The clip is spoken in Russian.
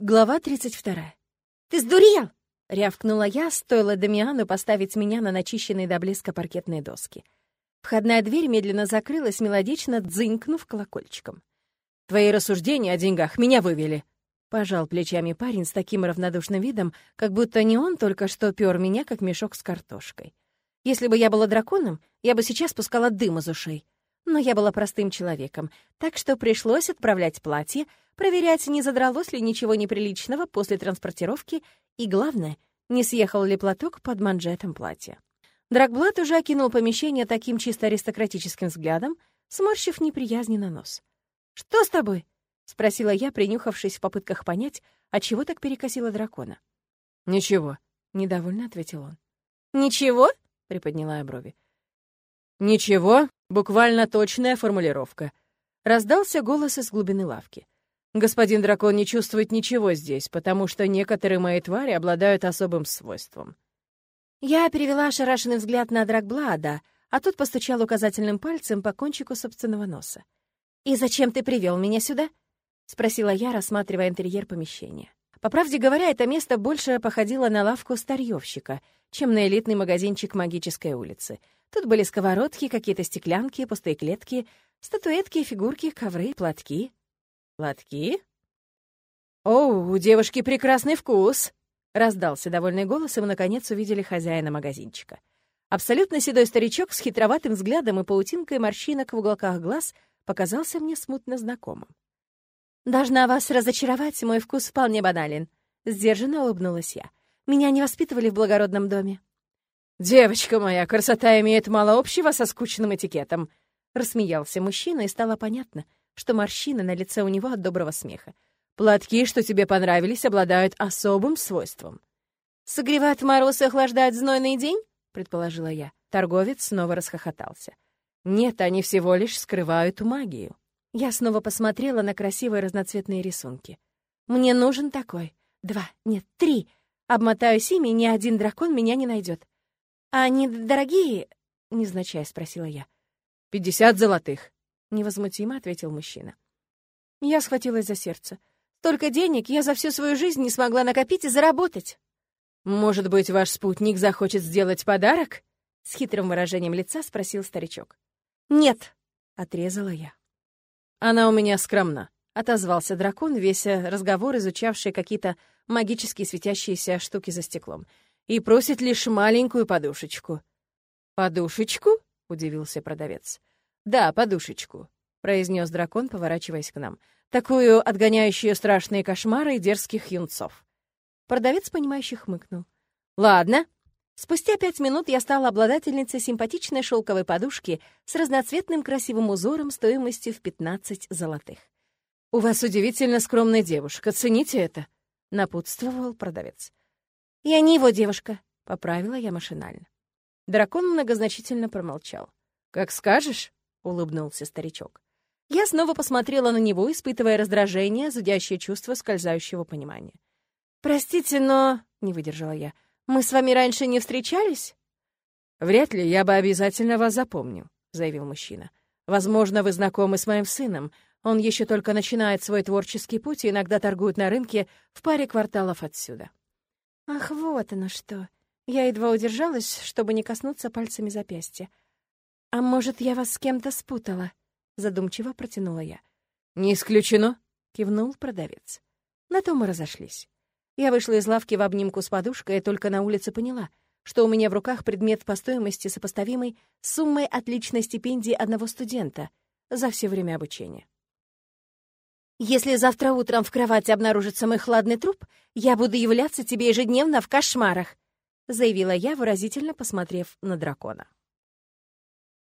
Глава 32. «Ты сдурел!» — рявкнула я, стоило Дамиану поставить меня на начищенные до блеска паркетные доски. Входная дверь медленно закрылась, мелодично дзынькнув колокольчиком. «Твои рассуждения о деньгах меня вывели!» Пожал плечами парень с таким равнодушным видом, как будто не он только что пёр меня, как мешок с картошкой. Если бы я была драконом, я бы сейчас пускала дым из ушей. Но я была простым человеком, так что пришлось отправлять платье, проверять, не задралось ли ничего неприличного после транспортировки и, главное, не съехал ли платок под манжетом платья. Драгблат уже окинул помещение таким чисто аристократическим взглядом, сморщив неприязненно нос. «Что с тобой?» — спросила я, принюхавшись в попытках понять, отчего так перекосило дракона. «Ничего», — недовольно ответил он. «Ничего?» — приподняла я брови. «Ничего, буквально точная формулировка», — раздался голос из глубины лавки. Господин дракон не чувствует ничего здесь, потому что некоторые мои твари обладают особым свойством. Я перевела ошарашенный взгляд на Драгблада, а тот постучал указательным пальцем по кончику собственного носа. «И зачем ты привел меня сюда?» — спросила я, рассматривая интерьер помещения. По правде говоря, это место больше походило на лавку старьевщика, чем на элитный магазинчик магической улицы. Тут были сковородки, какие-то стеклянки, пустые клетки, статуэтки, фигурки, ковры, платки. «Платки?» «О, у девушки прекрасный вкус!» — раздался довольный голос, и мы, наконец, увидели хозяина магазинчика. Абсолютно седой старичок с хитроватым взглядом и паутинкой морщинок в уголках глаз показался мне смутно знакомым. «Должна вас разочаровать, мой вкус вполне банален», — сдержанно улыбнулась я. «Меня не воспитывали в благородном доме». «Девочка моя, красота имеет мало общего со скучным этикетом», — рассмеялся мужчина, и стало понятно — что морщины на лице у него от доброго смеха. «Платки, что тебе понравились, обладают особым свойством». «Согревают мороз и охлаждают знойный день?» — предположила я. Торговец снова расхохотался. «Нет, они всего лишь скрывают магию». Я снова посмотрела на красивые разноцветные рисунки. «Мне нужен такой. Два, нет, три. Обмотаюсь ими, ни один дракон меня не найдет. «А они дорогие?» — незначай спросила я. «Пятьдесят золотых», — невозмутимо ответил мужчина. Я схватилась за сердце. Столько денег я за всю свою жизнь не смогла накопить и заработать. «Может быть, ваш спутник захочет сделать подарок?» С хитрым выражением лица спросил старичок. «Нет», — отрезала я. «Она у меня скромна», — отозвался дракон, весь разговор изучавший какие-то магические светящиеся штуки за стеклом, «и просит лишь маленькую подушечку». «Подушечку?» — удивился продавец. «Да, подушечку», — произнес дракон, поворачиваясь к нам. «Такую, отгоняющую страшные кошмары и дерзких юнцов». Продавец, понимающий, хмыкнул. «Ладно». Спустя пять минут я стала обладательницей симпатичной шелковой подушки с разноцветным красивым узором стоимостью в 15 золотых. «У вас удивительно скромная девушка, цените это», — напутствовал продавец. «Я не его девушка», — поправила я машинально. Дракон многозначительно промолчал. «Как скажешь», — улыбнулся старичок. Я снова посмотрела на него, испытывая раздражение, зудящее чувство скользающего понимания. «Простите, но...» — не выдержала я. «Мы с вами раньше не встречались?» «Вряд ли я бы обязательно вас запомнил», — заявил мужчина. «Возможно, вы знакомы с моим сыном. Он еще только начинает свой творческий путь и иногда торгует на рынке в паре кварталов отсюда». «Ах, вот оно что!» Я едва удержалась, чтобы не коснуться пальцами запястья. «А может, я вас с кем-то спутала?» — задумчиво протянула я. «Не исключено», — кивнул продавец. На то мы разошлись. Я вышла из лавки в обнимку с подушкой и только на улице поняла, что у меня в руках предмет по стоимости, сопоставимый с суммой отличной стипендии одного студента за все время обучения. «Если завтра утром в кровати обнаружится мой хладный труп, я буду являться тебе ежедневно в кошмарах», заявила я, выразительно посмотрев на дракона.